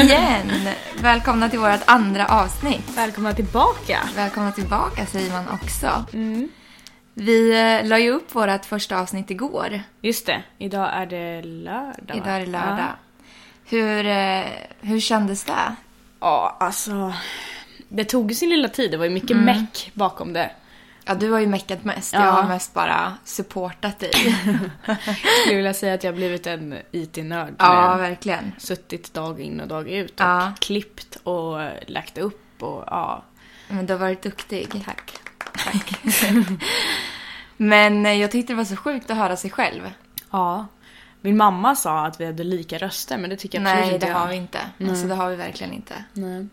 Igen! Välkomna till vårt andra avsnitt. Välkomna tillbaka! Välkomna tillbaka säger man också. Mm. Vi eh, la ju upp vårt första avsnitt igår. Just det, idag är det lördag? Idag är det lördag. Hur, eh, hur kändes det? Ja, ja alltså. Det tog sin lilla tid, det var ju mycket meck bakom det. Ja, du har ju meckat mest. Ja. Jag har mest bara supportat dig. Jag skulle vilja säga att jag har blivit en IT-nörd. ja, verkligen. Suttit dag in och dag ut och Ja. klippt och lagt upp och ja. Men du har varit duktig. Tack. Tack. Men eh, jag tyckte det var så sjukt att höra sig själv. Ja. Min mamma sa att vi hade lika röster men det tycker jag absolut Nej, inte det har vi inte. Alltså, det har vi verkligen inte. Nej.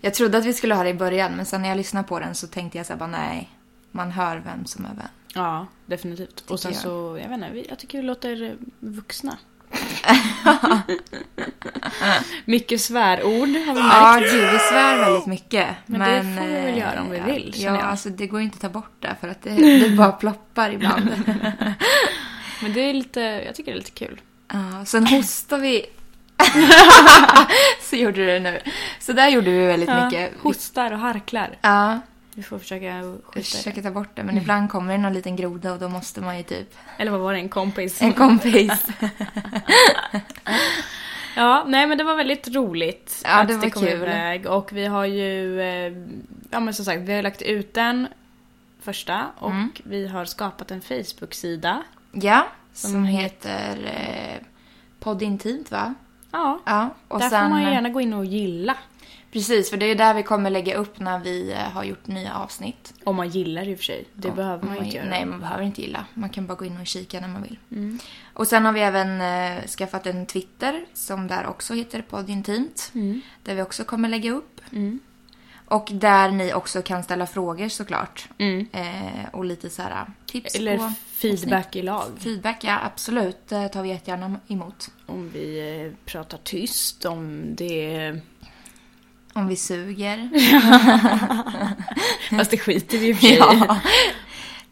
Jag trodde att vi skulle ha det i början, men sen när jag lyssnade på den så tänkte jag så här bara nej. Man hör vem som är vem. Ja, definitivt. och sen jag. så, jag vet inte, jag tycker vi låter vuxna. Mycket svärord har vi Ja, märkt. gud, vi svär väldigt mycket. Men Men, det får vi väl eh, göra om vi ja, vill, Ja, jag. alltså det går inte att ta bort det för att det, det bara ploppar ibland. Men det är lite, jag tycker det är lite kul. Ja, sen hostar vi. så gjorde du det nu. Så där gjorde vi väldigt mycket. Hostar och harklar. Ja, Vi får försöka skjuta det. försöker ta bort det. Men ibland kommer det någon liten groda och då måste man ju typ... Eller vad var det, en kompis? En kompis. Ja, nej men det var väldigt roligt Ja, att det det, var kom kul. iväg. Och vi har ju, eh, ja men som sagt, vi har lagt ut den första och Mm. vi har skapat en Facebook-sida. Ja, som, Som heter eh, Podd Intimt va? Ja, Ja, och där sen... får man gärna gå in och gilla. Precis, för det är där vi kommer lägga upp när vi eh, har gjort nya avsnitt. Om man gillar i och för sig. Det Ja, behöver man ju inte göra. Nej, man behöver inte gilla. Man kan bara gå in och kika när man vill. Mm. Och sen har vi även eh, skaffat en Twitter som där också heter Podd Intimt. Mm. Där vi också kommer lägga upp. Mm. Och där ni också kan ställa frågor såklart. Mm. Eh, och lite så här tips Eller på feedback i lag. avsnitt. Feedback, ja absolut. Det tar vi jättegärna emot. Om vi eh, pratar tyst, om det... Om vi suger. Fast det skiter vi i ja.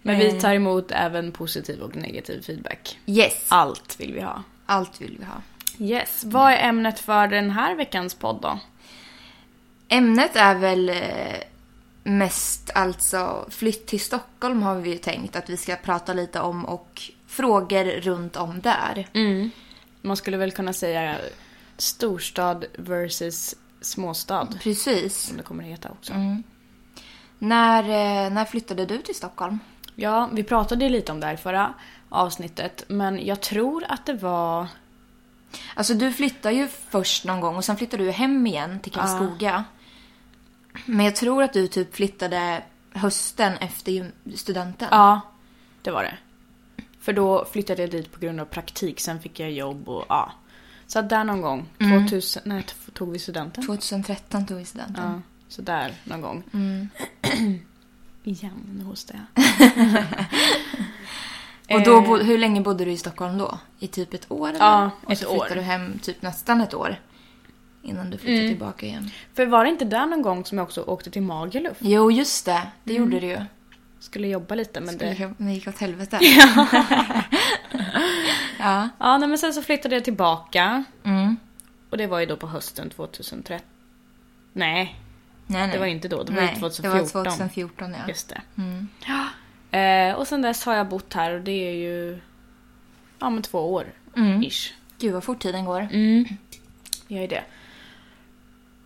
Men vi Eh. tar emot även positiv och negativ feedback. Yes, Allt vill vi ha. allt vill vi ha. Yes. Vad är ämnet för den här veckans podd då? Ämnet är väl eh, mest alltså flytt till Stockholm har vi ju tänkt att vi ska prata lite om och frågor runt om där. Mm. Man skulle väl kunna säga storstad versus småstad. Precis. Som det kommer att heta också. Mm. När, eh, när flyttade du till Stockholm? Ja, vi pratade ju lite om det här förra avsnittet. Men jag tror att det var... Alltså du flyttade ju först någon gång och sen flyttade du hem igen till Karlskoga. Men jag tror att du typ flyttade hösten efter studenten. Ja, det var det. För då flyttade jag dit på grund av praktik. Sen fick jag jobb och ja. Så där någon gång. 2000... När t- tog vi studenten? 2013 tog vi studenten. Ja, så där någon gång. Mm. Igen, nu hostar jag. Och då, Eh, bo- hur länge bodde du i Stockholm då? I typ ett år? Eller? Ja, och ett så flyttade år. du hem typ nästan ett år. Innan du flyttade Mm. tillbaka igen. För var det inte där någon gång som jag också åkte till Magaluf? Jo, just det. Det Mm. gjorde du ju. Skulle jobba lite men Det det... det gick åt helvete. ja. Ja, nej, men sen så flyttade jag tillbaka. Mm. Och det var ju då på hösten 2013. Nej, Nej, nej. det var inte då. Det var nej, ju 2014. Det var 2014, ja. Just det. Mm. Eh, och sen dess har jag bott här och det är ju... Ja, men två år. Mm. Ish. Gud vad fort tiden går. Mm. Jag är det.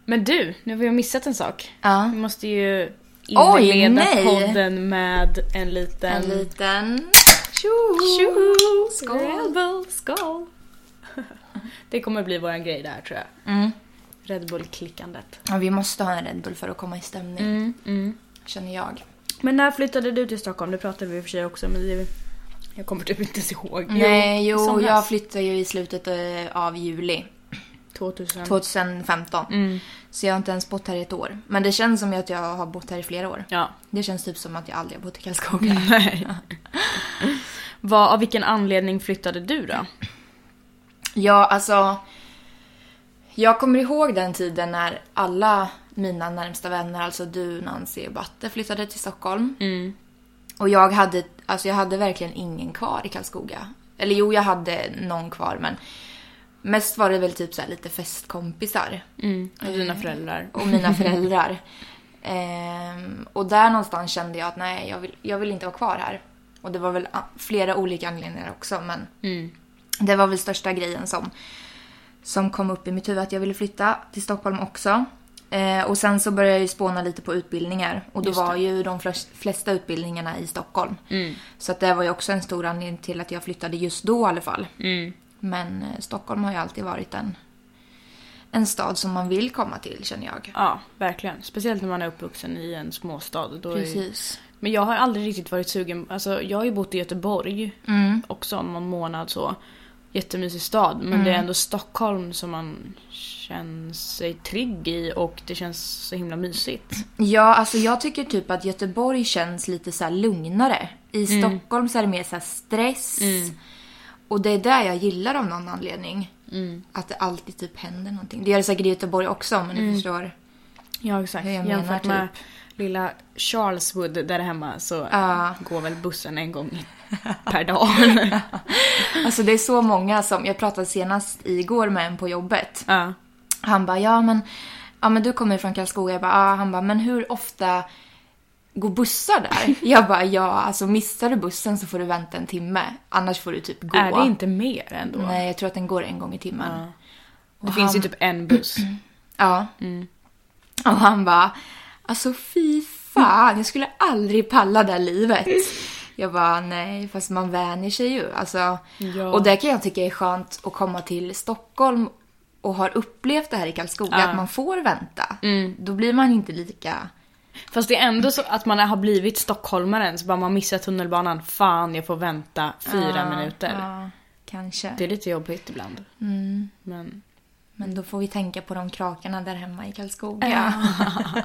Men du, nu har vi missat en sak. Ja. Vi måste ju Oj, inleda nej. podden med en liten... En liten... Tjoho! Skål. Red Bull, skål! Det kommer bli våran grej där tror jag. Mm. Red Bull-klickandet. Ja, vi måste ha en Red Bull för att komma i stämning, Mm, mm. känner jag. Men när flyttade du till Stockholm? Det pratade vi i och för sig också men det... Jag kommer typ inte ens ihåg. Nej, jo, somras. jag flyttade ju i slutet eh, av juli 2000. 2015. Mm. Så jag har inte ens bott här i ett år. Men det känns som att jag har bott här i flera år. Ja. Det känns typ som att jag aldrig har bott i Karlskoga. Nej. Vad, av vilken anledning flyttade du då? Ja, alltså. Jag kommer ihåg den tiden när alla mina närmsta vänner, alltså du, Nancy och Batte, flyttade till Stockholm. Mm. Och jag hade, alltså jag hade verkligen ingen kvar i Karlskoga. Eller jo, jag hade någon kvar, men mest var det väl typ så här lite festkompisar. Mm. Och dina föräldrar. Och mina föräldrar. Ehm, och där någonstans kände jag att nej, jag vill, jag vill inte vara kvar här. Och det var väl flera olika anledningar också, men Mm. det var väl största grejen som, som kom upp i mitt huvud att jag ville flytta till Stockholm också. Eh, och sen så började jag ju spåna lite på utbildningar och då var ju de flest- flesta utbildningarna i Stockholm. Mm. Så att det var ju också en stor anledning till att jag flyttade just då i alla fall. Mm. Men eh, Stockholm har ju alltid varit en, en stad som man vill komma till känner jag. Ja, verkligen. Speciellt när man är uppvuxen i en småstad. Då är... Precis. Men jag har aldrig riktigt varit sugen. Alltså, jag har ju bott i Göteborg Mm. också någon månad så. Jättemysig stad. Men det är ändå Stockholm som man känner sig trygg i och det känns så himla mysigt. Ja, alltså jag tycker typ att Göteborg känns lite så lugnare. I Stockholm så är det mer så stress. Och det är där jag gillar av någon anledning. Att det alltid typ händer någonting. Det gör det säkert i Göteborg också, men du förstår. Ja, exakt. Hur jag menar, Jämfört med lilla Charleswood där hemma så Ja. går väl bussen en gång per dag. Alltså det är så många som, jag pratade senast igår med en på jobbet. ja. Han bara, ja men, ja men du kommer från Karlskoga. Jag bara, ja. Han bara, men hur ofta går bussar där? Jag bara, ja alltså missar du bussen så får du vänta en timme. Annars får du typ gå. Är det inte mer ändå? Nej, jag tror att den går en gång i timmen. Ja. Och Det finns ju typ en buss. Ja. Mm. Och han bara, alltså fy fan, jag skulle aldrig palla det här livet. Jag bara, nej, fast man vänjer sig ju. Alltså, Ja. Och det kan jag tycka är skönt att komma till Stockholm och har upplevt det här i Karlskoga, Ja. att man får vänta. Mm. Då blir man inte lika... Fast det är ändå så att man har blivit stockholmaren så bara man missar tunnelbanan. Fan, jag får vänta fyra Ja, minuter. Ja, kanske. Det är lite jobbigt ibland. Mm. Men, Men då får vi tänka på de krakarna där hemma i Karlskoga.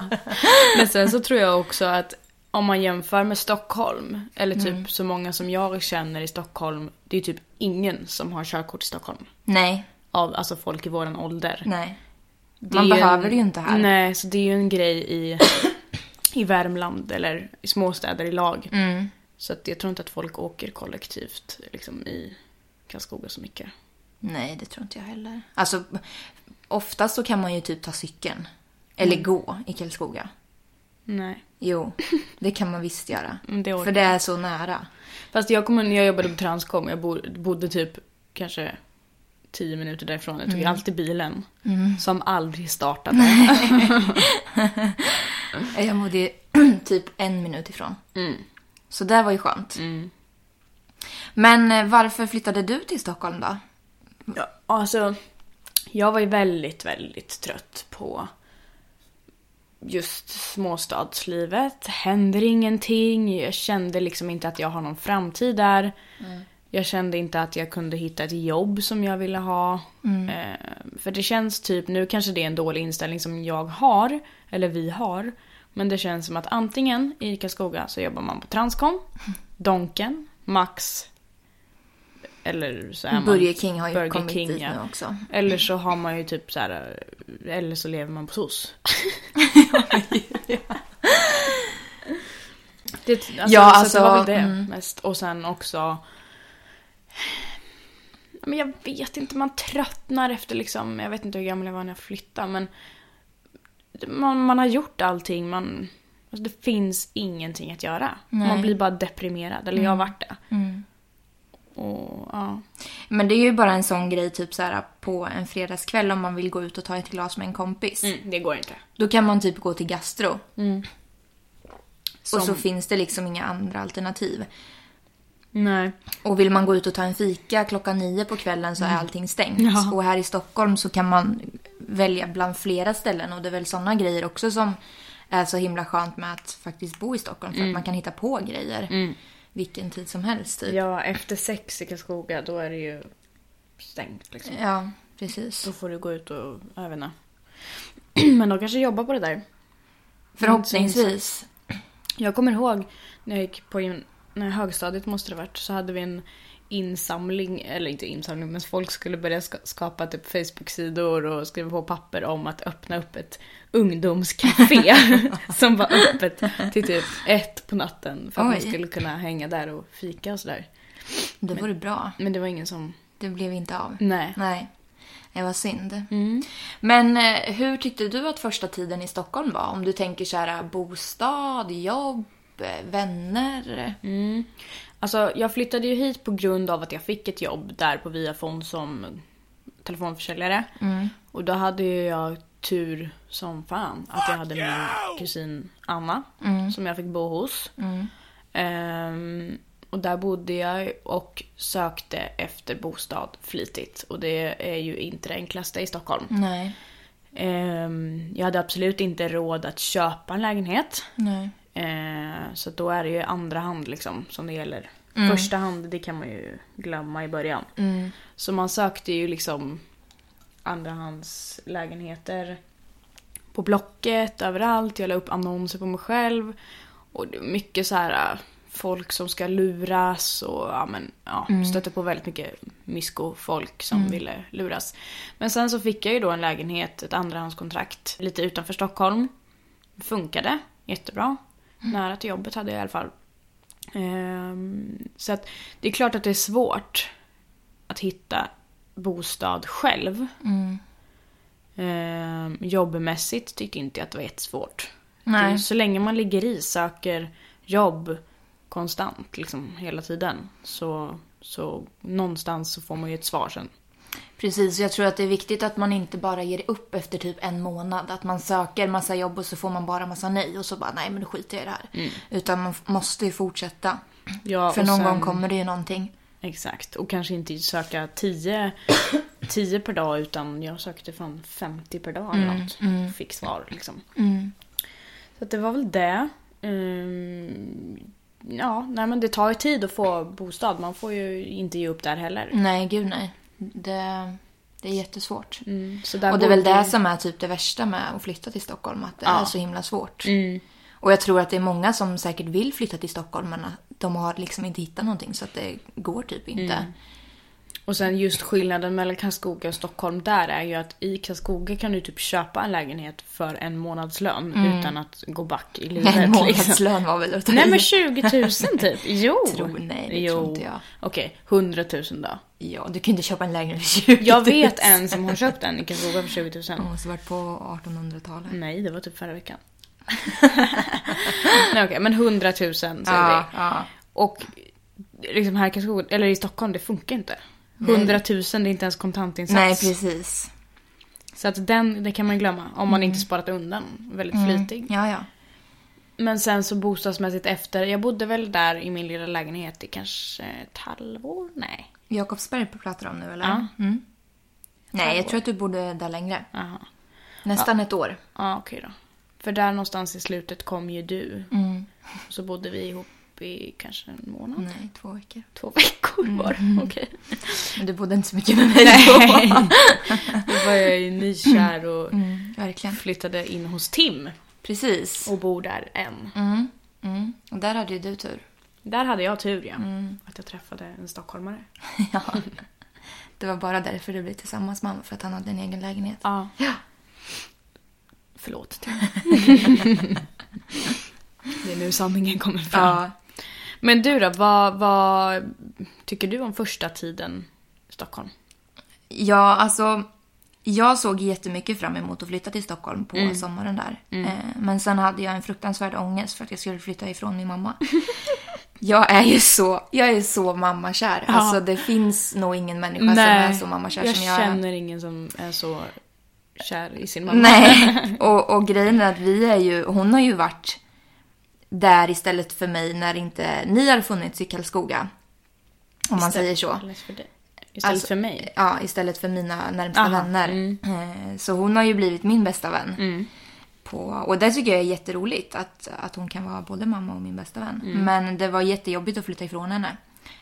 men sen så tror jag också att om man jämför med Stockholm, eller typ Mm. så många som jag känner i Stockholm, det är typ ingen som har körkort i Stockholm. Nej, Av alltså folk i våran ålder. nej. Man behöver en, det ju inte här. Nej, så det är ju en grej i, i Värmland eller i småstäder i lag. Mm. Så att jag tror inte att folk åker kollektivt liksom, i Karlskoga så mycket. Nej, det tror inte jag heller. Alltså, oftast så kan man ju typ ta cykeln. Eller gå i Karlskoga. Nej, Jo, det kan man visst göra. Mm, det För det är så nära. Fast jag, kommer, när jag jobbade på Transcom, jag bo- bodde typ kanske 10 minuter därifrån. Jag tog alltid bilen. Som aldrig startade. Jag bodde typ en minut ifrån. Mm. Så det var ju skönt. Mm. Men eh, varför flyttade du till Stockholm då? Ja, alltså, jag var ju väldigt, väldigt trött på just småstadslivet. Händer ingenting. Jag kände liksom inte att jag har någon framtid där. Jag kände inte att jag kunde hitta ett jobb som jag ville ha. Eh, för det känns typ, nu kanske det är en dålig inställning som jag har, eller vi har. Men det känns som att antingen i Karlskoga så jobbar man på Transcom, Donken, Max. Eller så är man Burger King har ju Burger kommit King, dit ja. nu också. Eller så har man ju typ så här, eller så lever man på SOS. det, alltså, Ja, så alltså, det var väl det mm. mest. Och sen också... Men jag vet inte, man tröttnar efter liksom, jag vet inte hur gammal jag var när jag flyttade men man, man har gjort allting, man, alltså det finns ingenting att göra. Nej. Man blir bara deprimerad, eller jag har varit det. Mm. Och, ja. Men det är ju bara en sån grej typ så här på en fredagskväll om man vill gå ut och ta ett glas med en kompis. Mm, det går inte. Då kan man typ gå till gastro. Som- Och så finns det liksom inga andra alternativ. Nej. Och vill man gå ut och ta en fika klockan nio på kvällen så är allting stängt. Ja. Och här i Stockholm så kan man välja bland flera ställen och det är väl sådana grejer också som är så himla skönt med att faktiskt bo i Stockholm. För att man kan hitta på grejer vilken tid som helst. Typ. Ja, efter sex i Karlskoga då är det ju stängt liksom. Ja, precis. Då får du gå ut och, jag vet inte. Men de kanske jobbar på det där. Förhoppningsvis. Jag kommer ihåg när jag gick på gym- nej, högstadiet måste det varit, så hade vi en insamling, eller inte insamling, men folk skulle börja ska- skapa typ Facebook-sidor och skriva på papper om att öppna upp ett ungdomscafé som var öppet till typ ett på natten för att man Oj. skulle kunna hänga där och fika och sådär. Det vore bra. Men det var ingen som... Det blev inte av. Nej. Nej. Det var synd. Mm. Men eh, hur tyckte du att första tiden i Stockholm var? Om du tänker så här bostad, jobb, vänner. Mm. Alltså, jag flyttade ju hit på grund av att jag fick ett jobb där på Viafond som telefonförsäljare. Och då hade ju jag tur som fan att jag hade min kusin Anna som jag fick bo hos. Ehm, och där bodde jag och sökte efter bostad flitigt. Och det är ju inte det enklaste i Stockholm. Nej. Ehm, jag hade absolut inte råd att köpa en lägenhet. Nej. Eh, så då är det ju andra hand liksom som det gäller. Första hand det kan man ju glömma i början. Så man sökte ju liksom andrahandslägenheter på Blocket, överallt. Jag la upp annonser på mig själv. Och mycket så här äh, folk som ska luras och ja, men, ja, stötte på väldigt mycket mysko-folk som ville luras. Men sen så fick jag ju då en lägenhet, ett andrahandskontrakt, lite utanför Stockholm. Funkade jättebra. Nära till jobbet hade jag i alla fall. Ehm, så att det är klart att det är svårt att hitta bostad själv. Ehm, jobbmässigt tycker inte jag att det var jättesvårt. Nej. Så länge man ligger i, söker jobb konstant, liksom hela tiden. Så, så någonstans så får man ju ett svar sen. Precis, jag tror att det är viktigt att man inte bara ger upp efter typ en månad. Att man söker massa jobb och så får man bara massa nej och så bara nej men då skiter jag i det här. Utan man måste ju fortsätta. Ja, För någon sen- gång kommer det ju någonting. Exakt, och kanske inte söka 10, 10 per dag utan jag sökte från 50 per dag eller något. Fick svar liksom. Så att det var väl det. Ehm, ja, nej men det tar ju tid att få bostad. Man får ju inte ge upp där heller. Nej, gud nej. Det, det är jättesvårt. Mm, Och det är väl bodde- det som är typ det värsta med att flytta till Stockholm. Att det Ja. är så himla svårt. Mm. Och jag tror att det är många som säkert vill flytta till Stockholm men de har liksom inte hittat någonting så att det går typ inte. Mm. Och sen just skillnaden mellan Karlskoga och Stockholm där är ju att i Karlskoga kan du typ köpa en lägenhet för en månadslön utan att gå back i livet. En liksom. månadslön var väl att Nej men 20 000 typ. Jo. Tror- nej, det jo. tror inte jag. Okej, 100 000 då. Ja, du kan inte köpa en lägenhet för 20 000. Jag vet en som har köpt en i Karlskoga för 20 000. Det måste varit på 1800-talet. Nej, det var typ förra veckan. Nej okej, men 100 000 säger Ja, vi. ja. Och liksom här i Karlskoga, eller i Stockholm, det funkar inte. 100 000 det är inte ens kontantinsats. Nej, precis. Så att den, det kan man glömma om man inte sparat undan väldigt flitig. Ja, ja. Men sen så bostadsmässigt efter, jag bodde väl där i min lilla lägenhet i kanske ett halvår? Nej. Jakobsberg pratar du om nu eller? Ja. Mm. Nej, jag tror att du bodde där längre. Jaha. Nästan ett år. Ja, okej då. För där någonstans i slutet kom ju du. Mm. Så bodde vi ihop i kanske en månad. Nej, två veckor. Två veckor var det. Okej. Men du bodde inte så mycket med mig då. Då var jag ju nykär och Mm, flyttade in hos Tim. Precis. Och bor där än. Mm. Mm. Och där hade ju du tur. Där hade jag tur ja. Mm. Att jag träffade en stockholmare. ja. Det var bara därför du blev tillsammans med honom, för att han hade en egen lägenhet. Ja. Ja. Förlåt det är nu sanningen kommer fram. Ja. Men du då, vad, vad tycker du om första tiden i Stockholm? Ja, alltså. Jag såg jättemycket fram emot att flytta till Stockholm på sommaren där. Eh, men sen hade jag en fruktansvärd ångest för att jag skulle flytta ifrån min mamma. jag är ju så, jag är så mammakär. Ja. Alltså det finns nog ingen människa som är så mammakär jag som jag är. känner ingen som är så kär i sin mamma. Nej, och, och grejen är att vi är ju, hon har ju varit där istället för mig när inte ni har funnits i Karlskoga. Om man säger så. Istället för. Istället Alltså, för mig. Ja, istället för mina närmsta Aha, vänner. mm. Eh, Så hon har ju blivit min bästa vän. På, och det tycker jag är jätteroligt att, att hon kan vara både mamma och min bästa vän. Mm. Men det var jättejobbigt att flytta ifrån henne.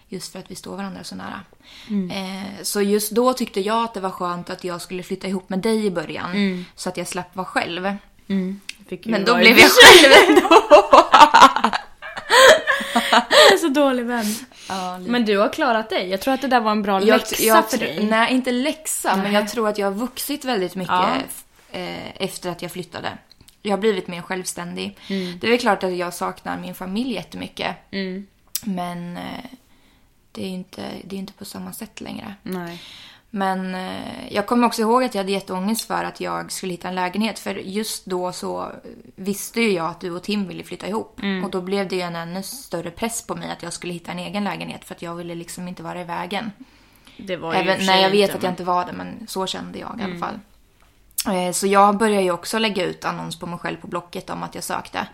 Just för att vi står varandra så nära. Mm. Eh, så just då tyckte jag att det var skönt att jag skulle flytta ihop med dig i början. Mm. Så att jag slapp vara själv. Ju Men då blev jag själv ändå. Jag är så dålig vän. Ja. Men du har klarat dig. Jag tror att det där var en bra jag, läxa jag, för dig. Nej, inte läxa, men Nej. jag tror att jag har vuxit väldigt mycket Ja. eh, efter att jag flyttade. Jag har blivit mer självständig. Mm. Det är klart att jag saknar min familj jättemycket. Mm. Men eh, det är ju inte, det är inte på samma sätt längre. Nej. Men eh, jag kommer också ihåg att jag hade jätteångest för att jag skulle hitta en lägenhet. För just då så visste ju jag att du och Tim ville flytta ihop. Och då blev det ju en ännu större press på mig att jag skulle hitta en egen lägenhet. För att jag ville liksom inte vara i vägen. Det var Även, nej, jag vet inte, att jag inte var det, men så kände jag i alla fall. Eh, Så jag började ju också lägga ut annons på mig själv på Blocket om att jag sökte.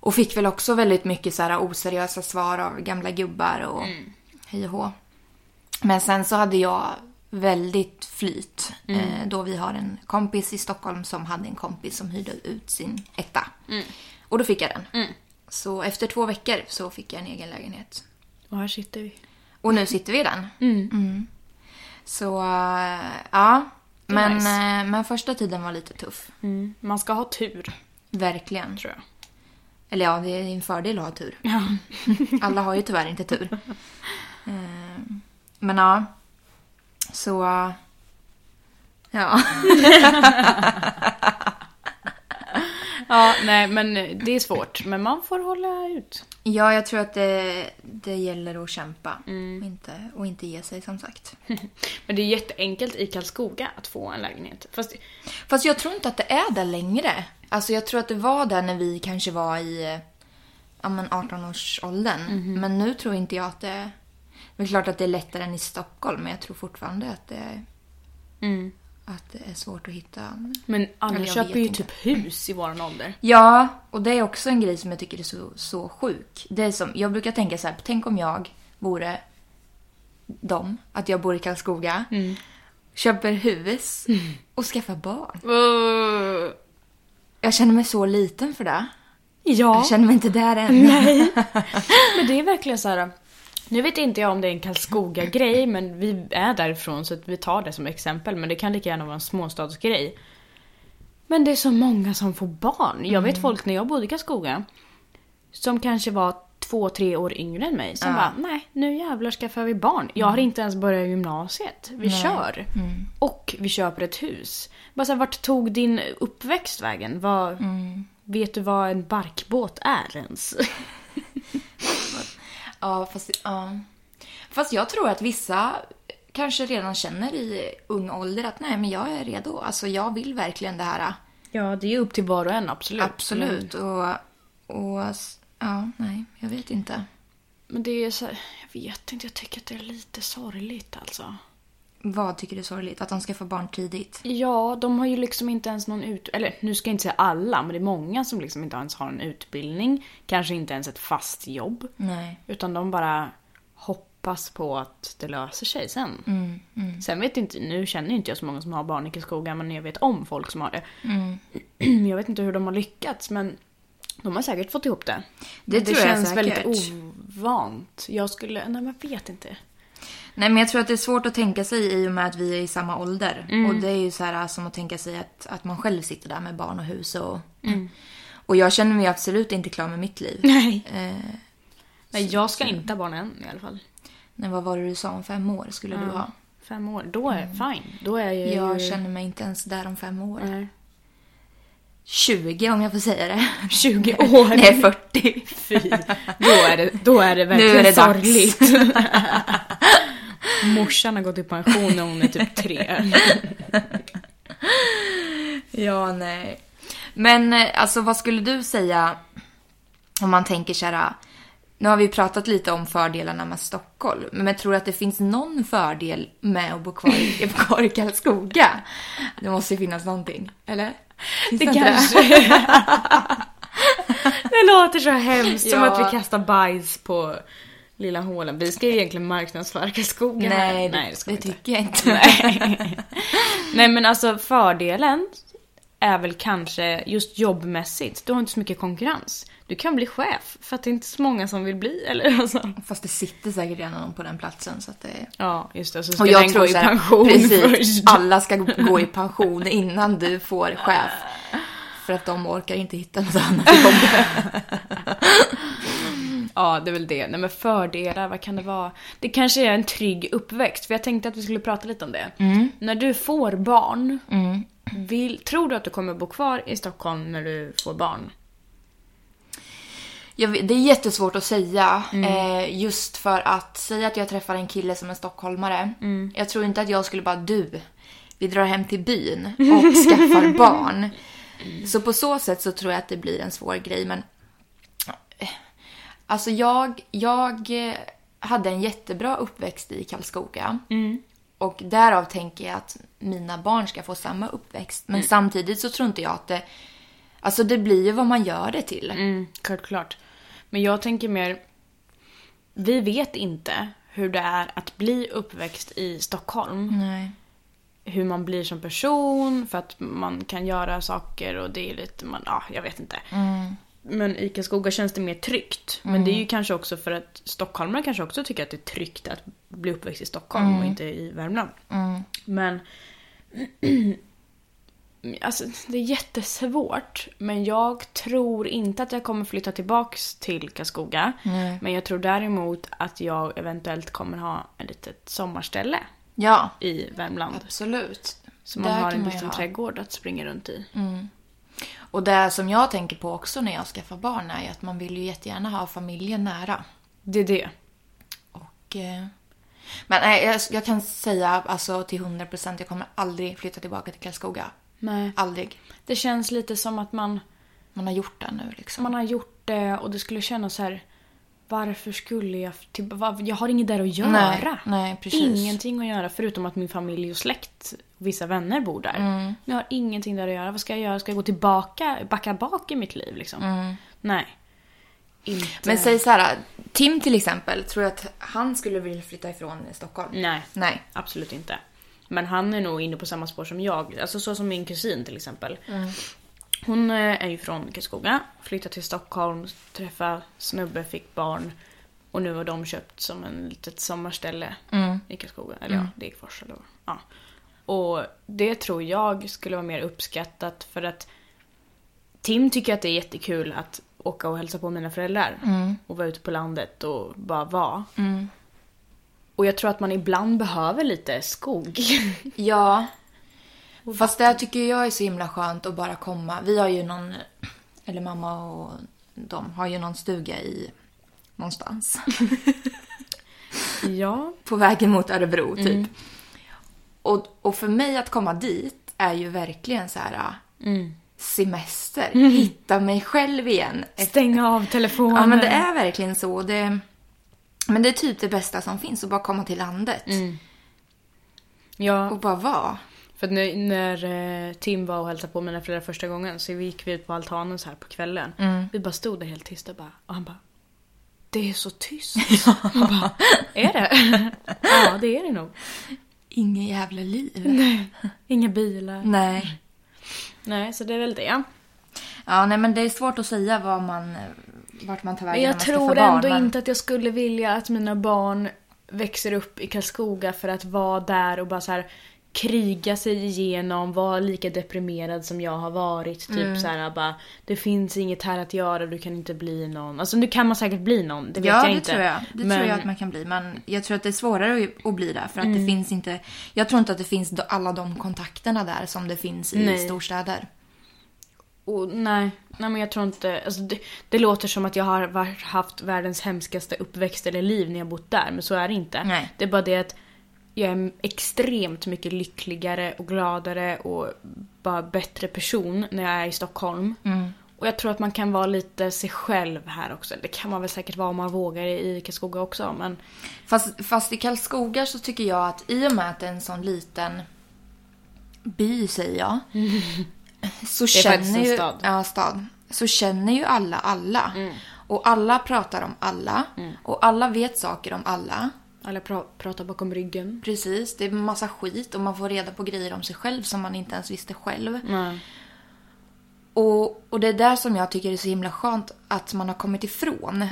Och fick väl också väldigt mycket så oseriösa svar av gamla gubbar och hej och hå. Men sen så hade jag väldigt flyt. Eh, då vi har en kompis i Stockholm som hade en kompis som hyrde ut sin etta. Och då fick jag den. Så efter två veckor så fick jag en egen lägenhet. Och här sitter vi. Och nu sitter vi i den. Mm. Så, äh, ja. Men, nice. äh, men första tiden var lite tuff. Mm. Man ska ha tur, Verkligen. tror jag. Eller ja, det är en fördel att ha tur. Ja. Alla har ju tyvärr inte tur. Eh, Men ja. Så... Ja. ja, nej men det är svårt. Men man får hålla ut. ja, jag tror att det, det gäller att kämpa. Och, inte, och inte ge sig som sagt. Men det är jätteenkelt i Karlskoga att få en lägenhet. Fast Fast jag tror inte att det är där längre. Alltså jag tror att det var där när vi kanske var i ja, men 18-årsåldern. Men nu tror inte jag att det... Det är klart att det är lättare än i Stockholm, men jag tror fortfarande att det, mm. att det är svårt att hitta. Men alla köper ju inte. typ hus i våran ålder. Ja, och det är också en grej som jag tycker är så, så sjuk. Det är som, jag brukar tänka så här, tänk om jag vore dem, att jag bor i Karlskoga, köper hus och skaffar barn. Jag känner mig så liten för det. Ja. Jag känner mig inte där än. Nej. Men det är verkligen så här. Nu vet inte jag om det är en Karlskoga-grej, men vi är därifrån så vi tar det som exempel. Men det kan lika gärna vara en småstadsgrej. Men det är så många som får barn. Jag vet folk när jag bodde i Karlskoga som kanske var två, tre år yngre än mig som Ja. bara, nej nu jävlar skaffar vi barn. Jag har inte ens börjat gymnasiet. Vi Nej. kör. Och vi köper ett hus. Bara så här, vart tog din uppväxt vägen? Vad, Vet du vad en barkbåt är ens? Ja, fast, ja. fast jag tror att vissa kanske redan känner i ung ålder att nej, men jag är redo. Alltså jag vill verkligen det här. Ja, det är upp till var och en, absolut. Absolut. Och, och ja, nej, jag vet inte. Men, det är så här, jag vet inte, jag tycker att det är lite sorgligt alltså. Vad tycker du är sorgligt? Att de ska få barn tidigt? Ja, de har ju liksom inte ens någon ut... Eller nu ska jag inte säga alla, men det är många som liksom inte ens har en utbildning. Kanske inte ens ett fast jobb. Nej. Utan de bara hoppas på att det löser sig sen. Mm, mm, Sen vet inte, nu känner inte jag så många som har barn i Karlskoga, men jag vet om folk som har det. mm. Jag vet inte hur de har lyckats, men de har säkert fått ihop det. Det Men tror jag känns säkert. väldigt ovant. Jag skulle, nej jag vet inte. Nej, men jag tror att det är svårt att tänka sig i och med att vi är i samma ålder. Mm. Och det är ju så här som att tänka sig att, att man själv sitter där med barn och hus och... Mm. Och jag känner mig absolut inte klar med mitt liv. Nej. Eh, Nej, jag ska inte ha barn än i alla fall. nej, vad var det du sa? Om fem år skulle du ha? Fem år, då är fine. Då är jag Jag ju... känner mig inte ens där om fem år. Nej. 20 om jag får säga det. 20 år. Nej, 40. Fy. Då är det, då är det verkligen Nu är det dags. sorgligt. Morsan har gått i pension när hon är typ tre. Ja, nej. Men eh, alltså vad skulle du säga om man tänker så här. Nu har vi pratat lite om fördelarna med Stockholm, men jag tror att det finns någon fördel med att bo kvar i, bo kvar i Karlskoga. Det måste ju finnas någonting, eller? Finns Det inte kanske... det låter så hemskt, som Ja. att vi kastar bajs på lilla hålen. Vi ska ju egentligen marknadsföra skogen här. Nej, det, Nej, det ska det vi inte. tycker jag inte. Nej. Nej men alltså fördelen är väl kanske just jobbmässigt. Du har inte så mycket konkurrens. Du kan bli chef för att det är inte så många som vill bli eller alltså. Fast det sitter säkert redan någon på den platsen så att det... Ja just det, så ska Och jag den tror gå i så här, pension precis, först. alla ska gå- gå i pension innan du får chef. För att de orkar inte hitta något annat jobb. Ja, det är väl det. Nej men fördelar, vad kan det vara? Det kanske är en trygg uppväxt, för jag tänkte att vi skulle prata lite om det. När du får barn, vill, tror du att du kommer bo kvar i Stockholm när du får barn? Vet, det är jättesvårt att säga. Eh, just för att säga att jag träffar en kille som är stockholmare. Jag tror inte att jag skulle bara du, vi drar hem till byn och skaffar barn. Så på så sätt så tror jag att det blir en svår grej. Men alltså jag, jag eh, hade en jättebra uppväxt i Karlskoga. Och därav tänker jag att mina barn ska få samma uppväxt. Men samtidigt så tror inte jag att det... Alltså det blir ju vad man gör det till. Mm, självklart. Men jag tänker mer, vi vet inte hur det är att bli uppväxt i Stockholm. Nej. Hur man blir som person, för att man kan göra saker och det är lite, man, ja, jag vet inte. Men i Karlskoga känns det mer tryggt. Men det är ju kanske också för att stockholmare kanske också tycker att det är tryggt att bli uppväxt i Stockholm och inte i Värmland. Men Alltså, det är jättesvårt. Men jag tror inte att jag kommer flytta tillbaks till Karlskoga. Men jag tror däremot att jag eventuellt kommer ha ett litet sommarställe Ja, i Värmland. absolut. Så man Där har en liten trädgård att springa runt i. Och det som jag tänker på också när jag skaffar barn är ju att man vill ju jättegärna ha familjen nära. Det är det. Och, eh, men nej, jag, jag kan säga alltså till 100% jag kommer aldrig flytta tillbaka till Karlskoga. Nej. Aldrig. Det känns lite som att man, Man har gjort det nu liksom. man har gjort det och det skulle kännas så här. Varför skulle jag... Var, jag har inget där att göra. Nej, nej, precis. Ingenting att göra förutom att min familj och släkt, vissa vänner bor där. Mm. Jag har ingenting där att göra. Vad ska jag göra? Ska jag gå tillbaka, backa bak i mitt liv liksom? Nej. Inte. Mm. Men säg så här, Tim till exempel, tror jag att han skulle vilja flytta ifrån Stockholm? Nej, Nej. absolut inte. Men han är nog inne på samma spår som jag. Alltså så som min kusin till exempel. Hon eh, är ju från Karlskoga, flyttade till Stockholm, träffade snubbe, fick barn. Och nu har de köpt som en litet sommarställe i Karlskoga. Eller ja, Degerfors eller ja. Och det tror jag skulle vara mer uppskattat för att Tim tycker att det är jättekul att åka och hälsa på mina föräldrar. Och vara ute på landet och bara vara. Och jag tror att man ibland behöver lite skog. Ja. Fast det tycker jag är så himla skönt att bara komma. Vi har ju någon, eller mamma och de har ju någon stuga i någonstans. ja. På vägen mot Örebro typ. Och, och för mig att komma dit är ju verkligen så här semester. Hitta mig själv igen. Stänga av telefonen. Ja men det är verkligen så. Det, men det är typ det bästa som finns, att bara komma till landet. Ja, Och bara vara. För att när, när eh, Tim var och hälsade på mina föräldrar första gången så gick vi ut på altanen så här på kvällen. Vi bara stod där helt tysta bara, och han bara Det är så tyst. Jag bara, är det? ja, det är det nog. Ingen jävla liv. Inga bilar. Nej. Nej, så det är väl det. Ja, nej men det är svårt att säga vad man, vart man tar vägen Men jag man tror barn, ändå men- inte att jag skulle vilja att mina barn växer upp i Karlskoga för att vara där och bara så här kriga sig igenom, vara lika deprimerad som jag har varit. Typ Mm. så här bara, det finns inget här att göra, du kan inte bli någon. Alltså nu kan man säkert bli någon, det vet Ja, jag det inte. tror jag. Det Men- tror jag att man kan bli. Men jag tror att det är svårare att- bli det. För att det finns inte... Jag tror inte att det finns alla de kontakterna där som det finns i Nej. storstäder. Och, nej, nej, men jag tror inte... Alltså det, det låter som att jag har haft världens hemskaste uppväxt eller liv när jag bott där, men så är det inte. Nej. Det är bara det att jag är extremt mycket lyckligare och gladare och bara bättre person när jag är i Stockholm. Och jag tror att man kan vara lite sig själv här också. Det kan man väl säkert vara om man vågar i Karlskoga också, men... Fast, fast i Karlskoga så tycker jag att i och med att det är en sån liten by, säger jag. Så är känner en ju, stad. Ja, stad. Så känner ju alla alla. Och alla pratar om alla. Och alla vet saker om alla. Alla pra- pratar bakom ryggen. Precis, det är massa skit och man får reda på grejer om sig själv som man inte ens visste själv. Nej. Och, och det är där som jag tycker är så himla skönt att man har kommit ifrån.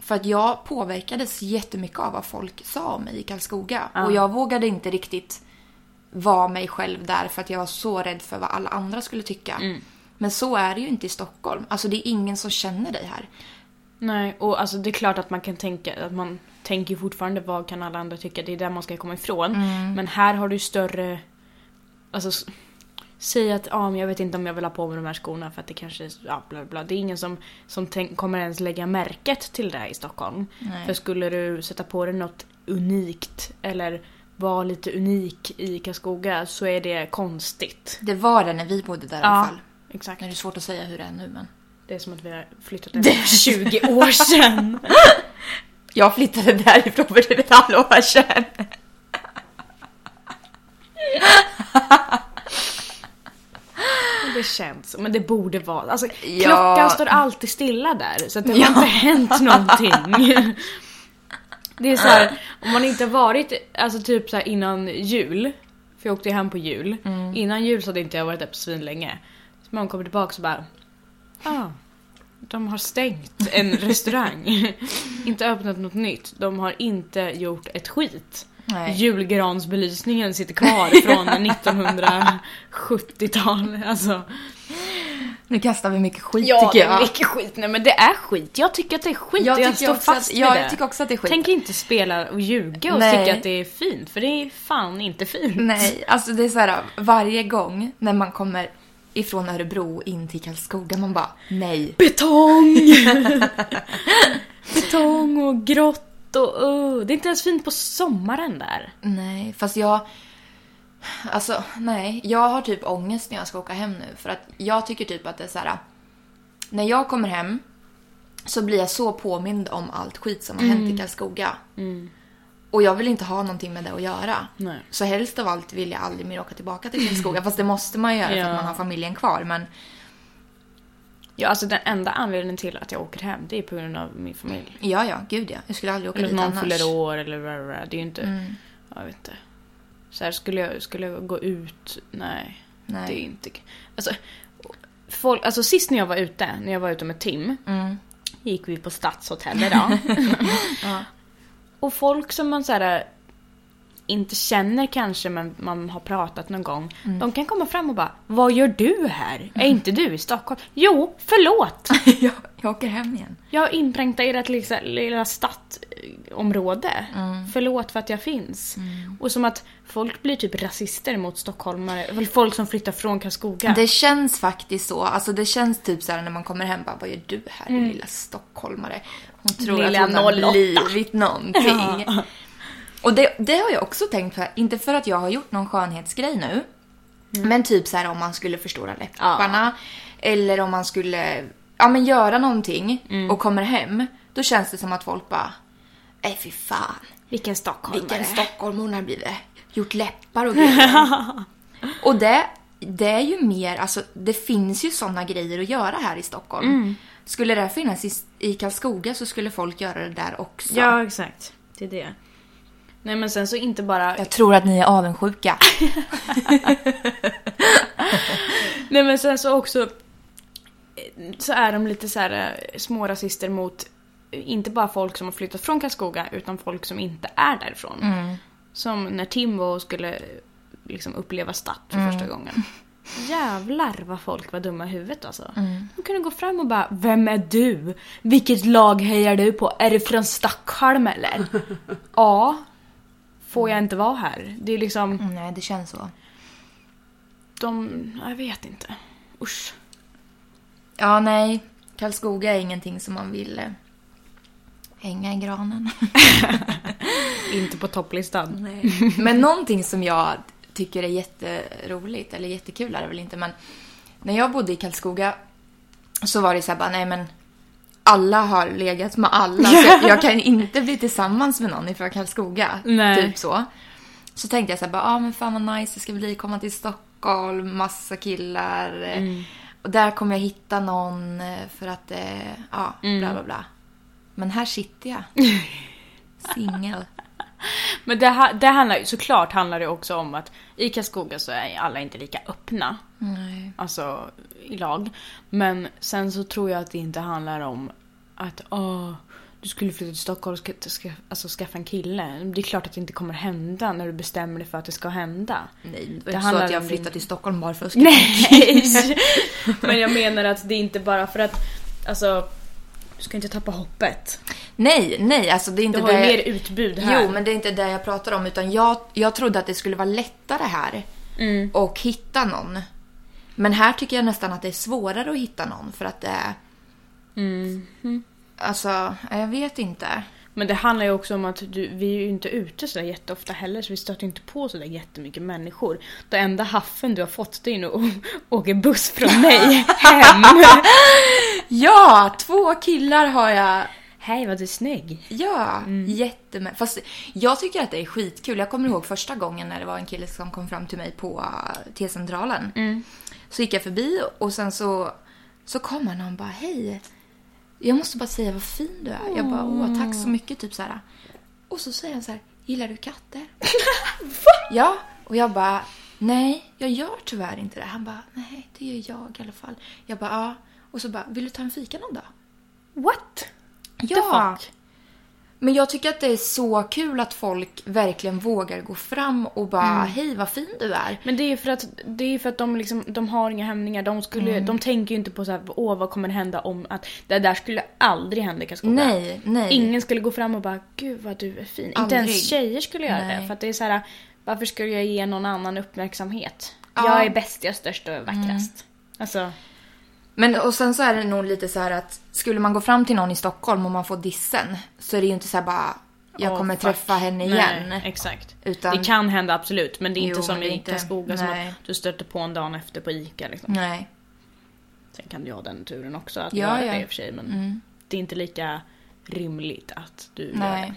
För att jag påverkades jättemycket av vad folk sa om mig i Karlskoga. Och jag vågade inte riktigt vara mig själv där för att jag var så rädd för vad alla andra skulle tycka. Men så är det ju inte i Stockholm. Alltså det är ingen som känner dig här. Nej, och alltså det är klart att man kan tänka att man tänker fortfarande vad kan alla andra tycka, det är där man ska komma ifrån. Mm. Men här har du större, alltså Säg att ja, men jag vet inte om jag vill ha på mig de här skorna för att det kanske är ja, bla bla. Det är ingen som, som tänk, kommer ens lägga märket till det i Stockholm. Nej. För skulle du sätta på dig något unikt eller vara lite unik i Karlskoga så är det konstigt. Det var det när vi bodde där i alla fall. exakt. Nu är det svårt att säga hur det är nu men. Det är som att vi har flyttat över för 20 år sedan. Jag flyttade därifrån för typ ett halvår sedan. Det känns men det borde vara. Alltså, Ja. Klockan står alltid stilla där så att det har Ja. inte hänt någonting. Det är så här, om man inte varit, alltså typ så här innan jul, för jag åkte hem på jul. Mm. Innan jul så hade inte jag varit där på svin länge. Så man kommer tillbaka så bara, ah, de har stängt en restaurang. inte öppnat något nytt. De har inte gjort ett skit. Nej. Julgransbelysningen sitter kvar från 1970-tal. Alltså, Nu kastar vi mycket skit ja, tycker jag. mycket skit. Nej men det är skit. Jag tycker att det är skit Jag jag står fast att, vid ja, det. jag tycker också att det är skit. Tänk inte spela och ljuga och Nej. tycka att det är fint, för det är fan inte fint. Nej, alltså det är så här varje gång när man kommer ifrån Örebro in till Karlskoga, man bara nej. Betong! Betong och grått och uh. Det är inte ens fint på sommaren där. Nej, fast jag... Alltså, nej. Jag har typ ångest när jag ska åka hem nu. För att jag tycker typ att det är så här... När jag kommer hem så blir jag så påmind om allt skit som har hänt i Karlskoga. Och jag vill inte ha någonting med det att göra. Nej. Så helst av allt vill jag aldrig mer åka tillbaka till Karlskoga. Fast det måste man ju göra för Ja. att man har familjen kvar. Men Ja, alltså den enda anledningen till att jag åker hem, det är på grund av min familj. ja, ja, gud ja. Jag skulle aldrig åka Eller dit någon annars. fyller år eller vad det är. Ju inte... Mm. Ja, Jag vet inte. Så här, skulle jag, skulle jag gå ut? Nej. Nej. Det är inte... Alltså, folk, alltså sist när jag var ute, när jag var ute med Tim, Mm. gick vi på Stadshotellet då. Ja. Och folk som man så här, inte känner kanske men man har pratat någon gång. Mm. De kan komma fram och bara Vad gör du här? Är inte du i Stockholm? Jo, förlåt! jag, jag åker hem igen. Jag är inprängtad i ert lilla, lilla stadsområde. Mm. Förlåt för att jag finns. Och som att folk blir typ rasister mot stockholmare. Folk som flyttar från Karlskoga. Det känns faktiskt så. Alltså det känns typ så här när man kommer hem bara, vad gör du här din lilla stockholmare? Hon tror Mm. Lilla att hon har 08. blivit någonting. Och det, det har jag också tänkt på, inte för att jag har gjort någon skönhetsgrej nu. Men typ så här om man skulle förstora läpparna. Eller om man skulle, ja men göra någonting Mm. och kommer hem. Då känns det som att folk bara, nej fy fan. Vilken stockholmare. Vilken Stockholm hon har blivit. Gjort läppar och grejer. och det, det är ju mer, alltså det finns ju såna grejer att göra här i Stockholm. Mm. Skulle det finnas i, i Karlskoga så skulle folk göra det där också. Ja, exakt. Det är det. Nej men sen så inte bara... Jag tror att ni är avundsjuka. Nej men sen så också så är de lite så här eh, små rasister mot eh, inte bara folk som har flyttat från Karlskoga utan folk som inte är därifrån. Som när Tim var och skulle liksom uppleva stadt för första gången. Jävlar vad folk var dumma i huvudet alltså. De kunde gå fram och bara Vem är du? Vilket lag hejar du på? Är du från Stockholm eller? ja. Får jag inte vara här? Det är liksom Mm, nej, det känns så. de... Jag vet inte. Usch. Ja, nej. Karlskoga är ingenting som man vill eh, hänga i granen. Inte på topplistan. Men någonting som jag tycker är jätteroligt, eller jättekul är det väl inte, men när jag bodde i Karlskoga så var det så här bara, nej men alla har legat med alla. Så jag, jag kan inte bli tillsammans med någon ifrån Karlskoga. Nej. Typ så. Så tänkte jag så här bara, ah, men fan vad nice det ska bli, komma till Stockholm, massa killar. eh, Och där kommer jag hitta någon eh, för att, eh, ja, bla bla bla. Men här sitter jag. Singel. Men det, ha- det handlar ju, såklart handlar det också om att i Karlskoga så är alla inte lika öppna. Nej. Alltså i lag. Men sen så tror jag att det inte handlar om att åh, du skulle flytta till Stockholm och ska, ska, alltså, skaffa en kille. Det är klart att det inte kommer hända när du bestämmer dig för att det ska hända. Nej, det Det var inte så att jag flyttade din- till Stockholm bara för att Nej! Men jag menar att det är inte bara för att, alltså Du ska inte tappa hoppet. Nej, nej, alltså det är Du inte har ju det... mer utbud här. Jo, men det är inte det jag pratar om. Utan jag, jag trodde att det skulle vara lättare här. Mm. Och hitta någon. Men här tycker jag nästan att det är svårare att hitta någon. För att det är... Mm. Alltså, jag vet inte. Men det handlar ju också om att du, vi är ju inte ute så där jätteofta heller så vi stöter inte på så där jättemycket människor. Det enda haffen du har fått det är nog att åka buss från mig hem. Ja, två killar har jag. Hej vad du är snygg. Ja, Mm. jättemä... Fast jag tycker att det är skitkul. Jag kommer ihåg första gången när det var en kille som kom fram till mig på T-centralen. Mm. Så gick jag förbi och sen så, så kom han och han bara hej. Jag måste bara säga vad fin du är. Jag bara åh tack så mycket typ så här. Och så säger han så här, gillar du katter? ja, och jag bara nej, jag gör tyvärr inte det. Han bara nej, det gör jag i alla fall. Jag bara ja. Och så bara, vill du ta en fika någon dag? What? Ja. fuck? Men jag tycker att det är så kul att folk verkligen vågar gå fram och bara hej vad fin du är. Men det är ju för att, det är för att de, liksom, de har inga hämningar. De, skulle, Mm. de tänker ju inte på så här, åh vad kommer hända om att det där skulle aldrig hända i Karlskoga. Nej, nej. Ingen skulle gå fram och bara gud vad du är fin. Inte Aldrig. ens tjejer skulle göra det. Nej. För att det är så här, varför skulle jag ge någon annan uppmärksamhet? Ja. Jag är bäst, jag är störst och vackrast. Alltså, Men och sen så är det nog lite så här att skulle man gå fram till någon i Stockholm och man får dissen så är det ju inte så här bara jag åh, kommer fuck. träffa henne igen. Nej, exakt. Utan- Det kan hända absolut, men det är inte Jo, som det i inte- Karlskoga som att du stöter på en dagen efter på ICA. Liksom. Nej. Sen kan du ha den turen också att Ja, göra ja. det i och för sig, men Mm. det är inte lika rimligt att du gör Nej. det.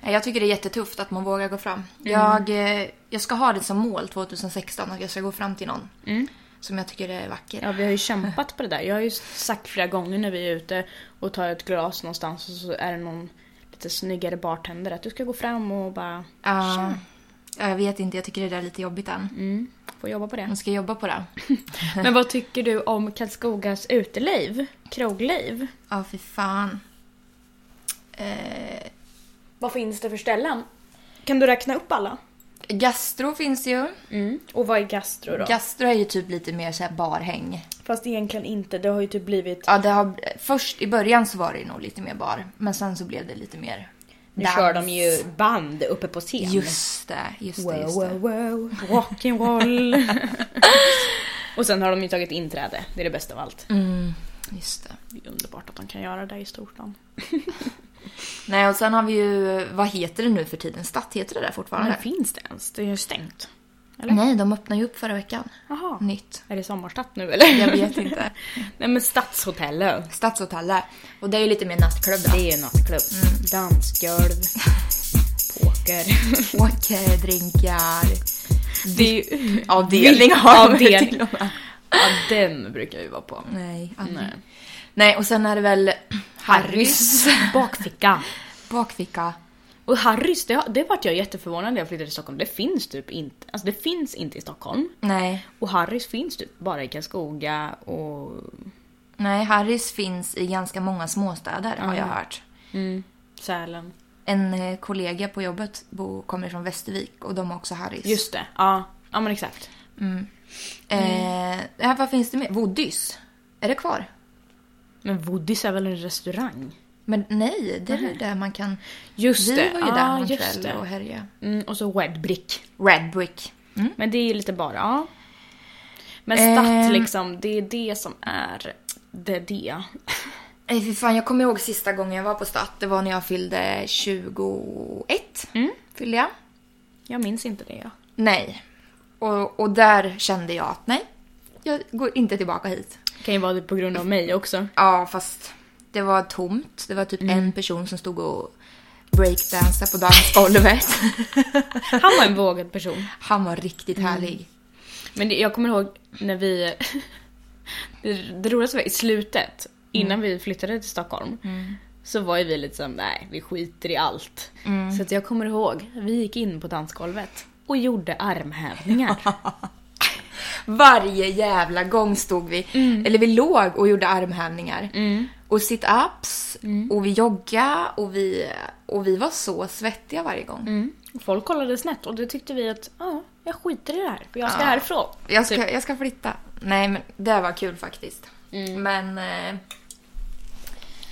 Nej, Jag tycker det är jättetufft att man vågar gå fram. Mm. Jag, eh, jag ska ha det som mål 2016 att jag ska gå fram till någon Mm. Som jag tycker är vacker. Ja, vi har ju kämpat på det där. Jag har ju sagt flera gånger när vi är ute och tar ett glas någonstans och så är det någon lite snyggare bartender att du ska gå fram och bara Ja, jag vet inte, jag tycker det där är lite jobbigt än. mm, få jobba på det. Jag ska jobba på det. Men vad tycker du om Karlskogas uteliv? Krogliv? Ja, för fan. Eh, Vad finns det för ställen? Kan du räkna upp alla? Gastro finns ju. Mm. Och vad är gastro då? Gastro är ju typ lite mer så barhäng. Fast egentligen inte. Det har ju typ blivit... Ja, det har, först i början så var det nog lite mer bar. Men sen så blev det lite mer Nu dans. kör de ju band uppe på scen. Just det, just det, Wow, just det. wow, wow, rock'n'roll. och sen har de ju tagit inträde. Det är det bästa av allt. Mm, just det. Det är underbart att de kan göra det i storstan. Nej, och sen har vi ju, vad heter det nu för tiden? Stadt heter det där fortfarande? Men finns det ens? Det är ju stängt. Eller? Nej, de öppnade ju upp förra veckan. Jaha. Nytt. Är det sommarstadt nu eller? Jag vet inte. Nej men stadshotellet. Stadshotellet. Och det är ju lite mer nattklubb då. Det är nattklubb. Dansgolv. Poker. Poker, drinkar. Det. Avdelning har Avdelning. till och med. Ja, den brukar vi vara på. Nej, aldrig. Nej. Nej, och sen är det väl Harrys. Bakficka. Bakficka. Och Harrys, det, det vart jag jätteförvånad när jag flyttade till Stockholm. Det finns typ inte, alltså det finns inte i Stockholm. Nej. Och Harrys finns typ bara i Karlskoga och... Nej, Harrys finns i ganska många småstäder har jag hört. Mm, Sälen. En eh, kollega på jobbet bo, kommer från Västervik och de har också Harrys. Just det, ja. Ja men exakt. Eh, här, vad finns det mer? Woodys. Är det kvar? Men Woodys är väl en restaurang? Men nej, det är väl där man kan... Just Vi det. var ju ja, där någon kväll det. och härjade. Mm, och så. Red Brick. Mm. Men det är ju lite bara, ja. Men Ehm. Stadt liksom, det är det som är det. det. Nej, fy fan, jag kommer ihåg sista gången jag var på Stadt. Det var när jag fyllde 21. Mm. Fyllde jag. Jag minns inte det. Ja. Nej. Och, och där kände jag att nej, jag går inte tillbaka hit. Kan ju vara det på grund av mig också. Ja, fast det var tomt. Det var typ en person som stod och breakdansade på dansgolvet. Han var en vågad person. Han var riktigt härlig. Men det, jag kommer ihåg när vi... Det, det roligaste var i slutet, innan vi flyttade till Stockholm. Så var ju vi lite som, nej vi skiter i allt. Så att jag kommer ihåg, vi gick in på dansgolvet och gjorde armhävningar. Varje jävla gång stod vi, Mm. eller vi låg och gjorde armhävningar. Och sit-ups, Mm. och vi joggade och vi, och vi var så svettiga varje gång. Mm. Folk kollade snett och då tyckte vi att, ja, jag skiter i det här för jag ska Ja. härifrån. Jag ska, Typ. jag ska flytta. Nej, men det var kul faktiskt. Mm. Men... Eh,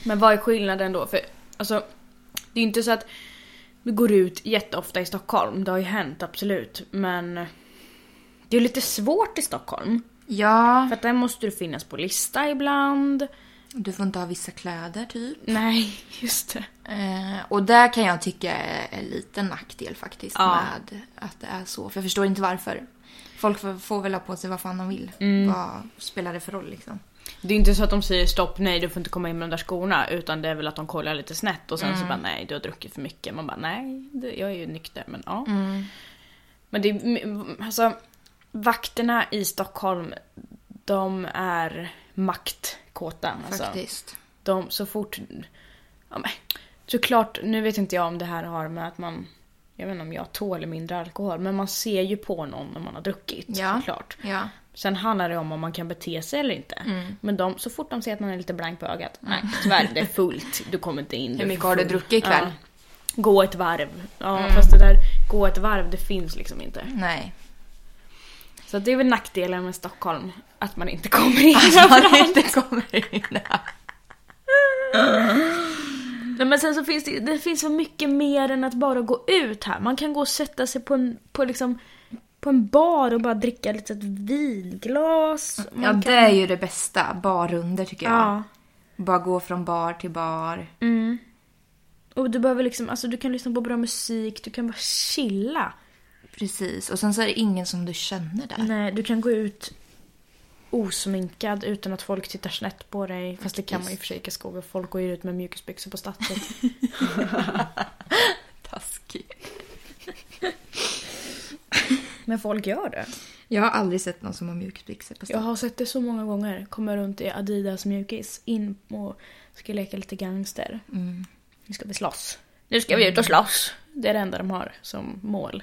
Men vad är skillnaden då? För alltså, det är inte så att vi går ut jätteofta i Stockholm. Det har ju hänt, absolut. Men det är lite svårt i Stockholm. Ja, För att där måste du finnas på lista ibland. du får inte ha vissa kläder typ. Nej, just det. Eh, och där kan jag tycka är en liten nackdel faktiskt Ja. med att det är så. För jag förstår inte varför. Folk får, får väl ha på sig vad fan de vill. Mm. Vad spelar det för roll liksom? Det är inte så att de säger stopp, nej du får inte komma in med de där skorna. Utan det är väl att de kollar lite snett och sen så bara nej du har druckit för mycket. Man bara nej, jag är ju nykter men ja. Men det är, alltså vakterna i Stockholm, de är maktkåta. Alltså. Faktiskt. De, så fort... Ja, men, såklart, nu vet inte jag om det här har med att man... Jag vet inte om jag tål mindre alkohol, men man ser ju på någon när man har druckit. Ja. Såklart. Ja. Sen handlar det om om man kan bete sig eller inte. Men de, så fort de ser att man är lite blank på ögat, nej tyvärr det är fullt, du kommer inte in. Hur mycket har du druckit ikväll? Ja. Gå ett varv. Ja, fast det där gå ett varv, det finns liksom inte. Nej. Så det är väl nackdelen med Stockholm, att man inte kommer in. Att man inte kommer in. Nej, men sen så finns det, det finns så mycket mer än att bara gå ut här. Man kan gå och sätta sig på en, på liksom, på en bar och bara dricka ett litet vinglas. Man Ja, kan, det är ju det bästa. Barrunder tycker jag. Ja. Bara gå från bar till bar. Mm. Och du behöver liksom, alltså du kan lyssna på bra musik, du kan bara chilla. Precis. Och sen så är det ingen som du känner där. Nej, du kan gå ut osminkad utan att folk tittar snett på dig. Fast det kan man ju i och för sig i Karlskoga. Folk går ju ut med mjukisbyxor på Stadsel. Taskigt. Men folk gör det. Jag har aldrig sett någon som har mjukisbyxor på Jag stan. har sett det så många gånger. Kommer runt i Adidas mjukis. In och ska leka lite gangster. Mm. Nu ska vi slåss. Nu ska vi ut och slåss. Det är det enda de har som mål.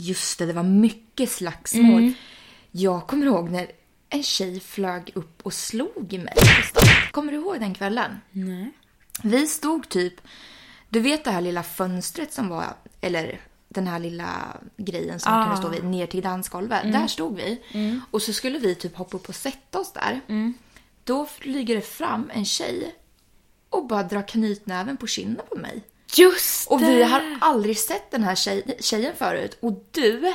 Just det, det var mycket slagsmål. Mm. Jag kommer ihåg när en tjej flög upp och slog mig. Kommer du ihåg den kvällen? Nej. Vi stod typ, du vet det här lilla fönstret som var, eller den här lilla grejen som Ah. kunde stå vid, ner till dansgolvet. Där stod vi. Och så skulle vi typ hoppa upp och sätta oss där. Då flyger det fram en tjej och bara drar knytnäven på kinden på mig. Just Och det! vi har aldrig sett den här tjej, tjejen förut. Och du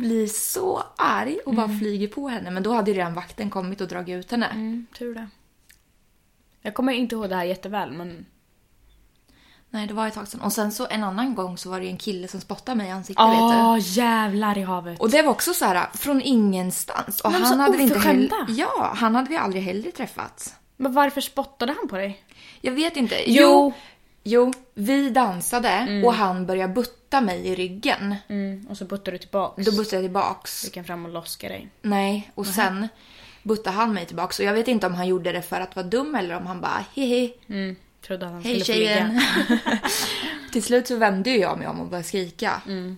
blir så arg och bara flyger på henne. Men då hade ju redan vakten kommit och dragit ut henne. Mm, tur det. Jag kommer inte ihåg det här jätteväl men... Nej, det var ett tag sedan. Och sen så en annan gång så var det en kille som spottade mig i ansiktet, du. Åh, jävlar i havet. Och det var också så här från ingenstans. Och Men han så hade inte heller. Ja, han hade vi aldrig heller träffat. Men varför spottade han på dig? Jag vet inte. Jo. Jo, jo vi dansade och han började butta mig i ryggen. Mm, och så buttade du tillbaks. Då buttade jag tillbaks. gick han fram och loskade dig. Nej, och sen buttade han mig tillbaks. Och jag vet inte om han gjorde det för att vara dum eller om han bara hehe, Mm, trodde att han hej skulle få tjejen. ligga. Till slut så vände jag mig om och började skrika. Mm.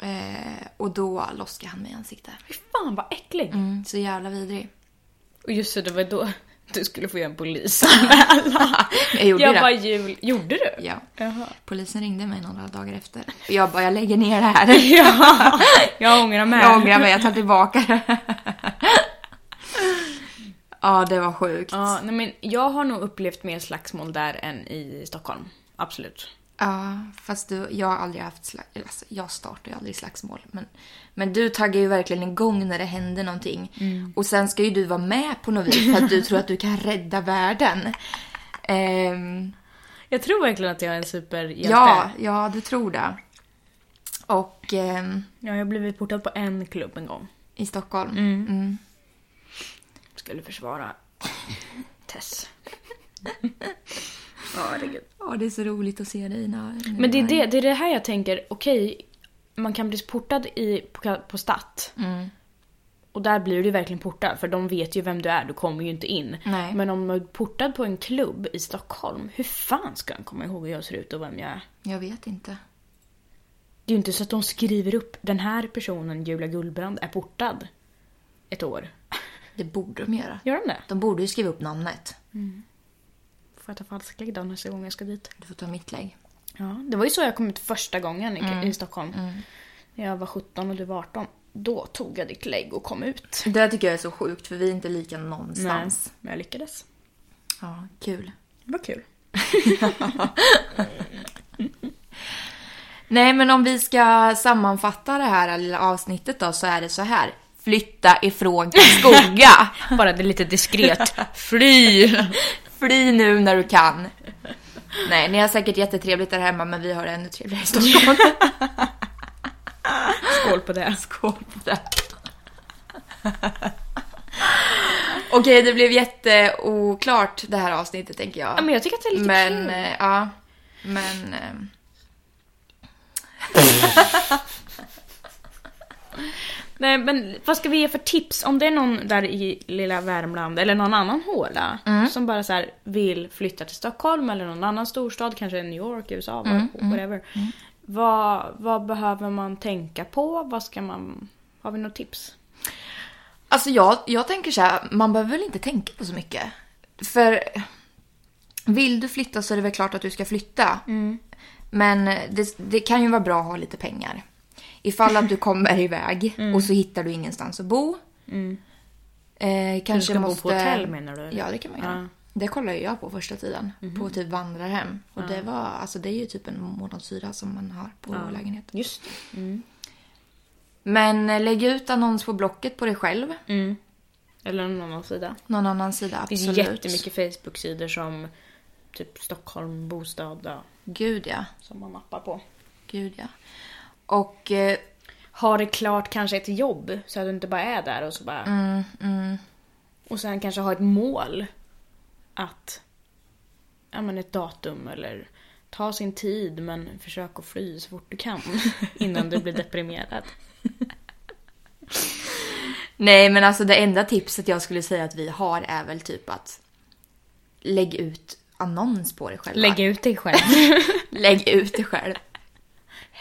Eh, och då loskade han mig i ansiktet. Fy fan vad äcklig. Mm, så jävla vidrig. Och just det, det var då du skulle få göra en polis. Jag gjorde jag det. bara jul. Gjorde du? Ja. Jaha. Polisen ringde mig några dagar efter. Jag bara, jag lägger ner det här. Ja, jag ångrar mig. Jag ångrar mig, jag tar tillbaka det. Ja, det var sjukt. Ja, nej, men jag har nog upplevt mer slagsmål där än i Stockholm. Absolut. Ja, fast du, jag har aldrig haft slagsmål. Alltså, jag startar ju aldrig slagsmål. Men, men du taggar ju verkligen igång när det händer någonting. Och sen ska ju du vara med på något vis för att du tror att du kan rädda världen. Ehm, Jag tror verkligen att jag är en superhjälte. ja, ja, du tror det. Och ehm, ja, jag har blivit portad på en klubb en gång. i Stockholm. Mm. Mm. Skulle försvara Tess. Ja, herregud. Ja, det är så roligt att se dig när... Men det är det, det är det här jag tänker, okej, man kan bli portad i, på, på Statt. Mm. Och där blir du verkligen portad, för de vet ju vem du är, du kommer ju inte in. Nej. Men om man är portad på en klubb i Stockholm, hur fan ska de komma ihåg hur jag ser ut och vem jag är? Jag vet inte. Det är ju inte så att de skriver upp, den här personen, Julia Gullbrand, är portad ett år. Det borde de göra. Gör de det? De borde ju skriva upp namnet. Får jag ta falsklägg då nästa gång jag ska dit? Du får ta mitt lägg. Ja, det var ju så jag kom ut första gången i, Mm. i Stockholm. När jag var 17 och du var 18. Då tog jag ditt lägg och kom ut. Det tycker jag är så sjukt för vi är inte lika någonstans. Men jag lyckades. Ja, kul. Vad kul. Nej, men om vi ska sammanfatta det här lilla avsnittet då så är det så här. Flytta ifrån Karlskoga. Bara det är lite diskret. Fly! Fly nu när du kan. Nej, ni har säkert jättetrevligt där hemma men vi har det ännu trevligare i Stockholm. Skål på det. Skål på det. Okej, det blev jätteoklart det här avsnittet tänker jag. Ja, men jag tycker att det är lite Men, kul. eh, ja. Men... eh, Nej, men vad ska vi ge för tips? Om det är någon där i lilla Värmland eller någon annan håla som bara så här vill flytta till Stockholm eller någon annan storstad, kanske New York, USA, whatever. Vad, vad behöver man tänka på? Vad ska man... Har vi något tips? Alltså jag, jag tänker så här, man behöver väl inte tänka på så mycket. För vill du flytta så är det väl klart att du ska flytta. Men det, det kan ju vara bra att ha lite pengar. Ifall att du kommer iväg och så hittar du ingenstans att bo. Eh, kanske Du ska bo måste... på hotell menar du? eller? Ja, det kan man göra. Ja. Det kollade jag på första tiden. På typ vandrarhem. Och det var, alltså det är ju typ en månadshyra som man har på lägenhet. Just det. Men eh, lägg ut annons på Blocket på dig själv. Eller någon annan sida. Någon annan sida, Det finns absolut. jättemycket Facebook-sidor som typ Stockholm bostad ja, Gud ja. som man nappar på. Gud ja. Och eh, Ha det klart kanske ett jobb så att du inte bara är där och så bara... Mm, Och sen kanske ha ett mål. Att... Ja men ett datum eller ta sin tid men försök att fly så fort du kan innan du blir deprimerad. nej men alltså det enda tipset jag skulle säga att vi har är väl typ att lägg ut annons på dig själv. Lägg ut dig själv. Lägg ut dig själv.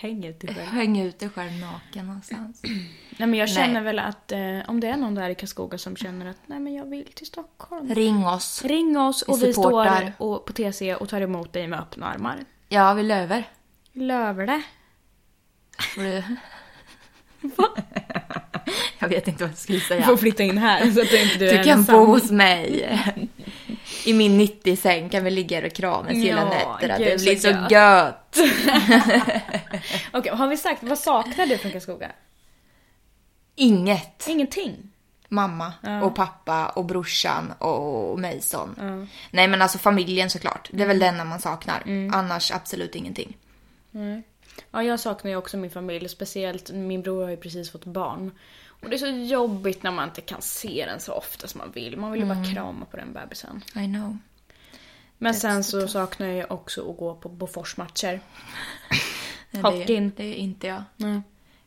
Häng ut dig själv. Häng ut dig själv naken någonstans. Nej men jag känner Nej. väl att eh, om det är någon där i Karlskoga som känner att nej men jag vill till Stockholm. Ring oss. Ring oss och Vi vi supportar. står och, på TC och tar emot dig med öppna armar. Ja, vi löver. Löver det. Du... jag vet inte vad jag skulle Du säga. får flytta in här så att du inte du är Du kan ensam. bo hos mig. I min 90-säng kan vi ligga och kramas hela Ja, nätterna. gud, Det blir så så gött. gött. Okej, har vi sagt, vad saknar du från Karlskoga? Inget. Ingenting. Mamma och pappa och brorsan och Mason. Nej men alltså familjen såklart. Det är väl den man saknar. Annars absolut ingenting. Ja, jag saknar ju också min familj. Speciellt min bror har ju precis fått barn. Och det är så jobbigt när man inte kan se den så ofta som man vill. Man vill ju bara krama på den bebisen. I know. Men sen så saknar jag också att gå på Bofors-matcher. Nej, Hockeyn. Det, det är inte jag. Nej.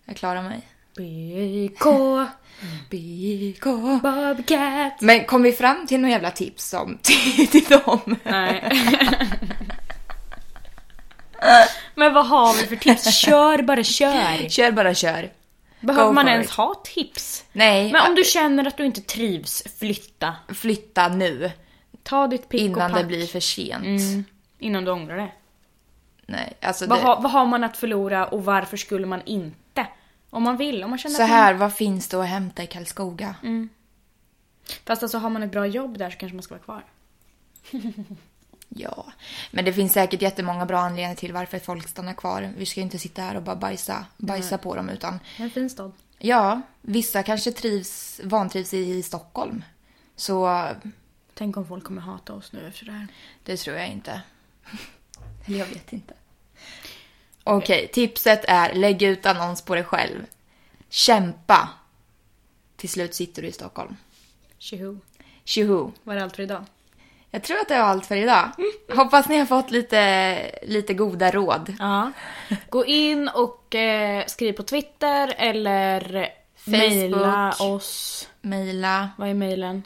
Jag klarar mig. BK, BK. Bobcat. Men kom vi fram till några jävla tips om till, till dem? Nej. Men vad har vi för tips? Kör, bara kör. Kör bara kör. Behöver man ens it. ha tips? Nej, Men om du känner att du inte trivs, flytta. flytta nu. Ta ditt pick och Innan pack. det blir för sent. Mm, innan du ångrar det. Nej, alltså Vad, det, har, vad har man att förlora och varför skulle man inte? Om man vill, om man känner Så här, vad finns det att hämta i Karlskoga? man... Fast alltså har man ett bra jobb där så kanske man ska vara kvar. Ja, men det finns säkert jättemånga bra anledningar till varför folk stannar kvar. Vi ska ju inte sitta här och bara bajsa, bajsa på dem utan En fin stad. ja, vissa kanske trivs, vantrivs i Stockholm. Så Tänk om folk kommer hata oss nu efter det här. det tror jag inte. Eller jag vet inte. Okej, tipset är lägg ut annons på dig själv. Kämpa. Till slut sitter du i Stockholm. Tjoho. Tjoho! Var det allt för idag? Jag tror att det var allt för idag. Hoppas ni har fått lite, lite goda råd. Ja. Gå in och eh, skriv på Twitter eller mejla oss. Mejla Vad är mejlen?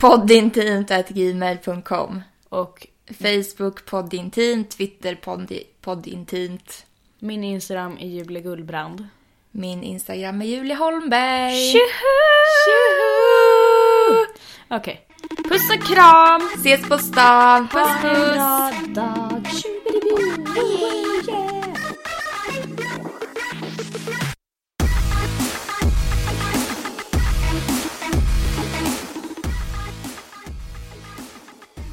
poddintimt.gmail.com Och Facebook poddintimt, Twitter poddi- poddintimt. min Instagram är Julie Gullbrand. Min Instagram är Julie Holmberg. Tjoho! Okej. Puss och kram! Ses på stan! Puss puss! Ha en bra dag!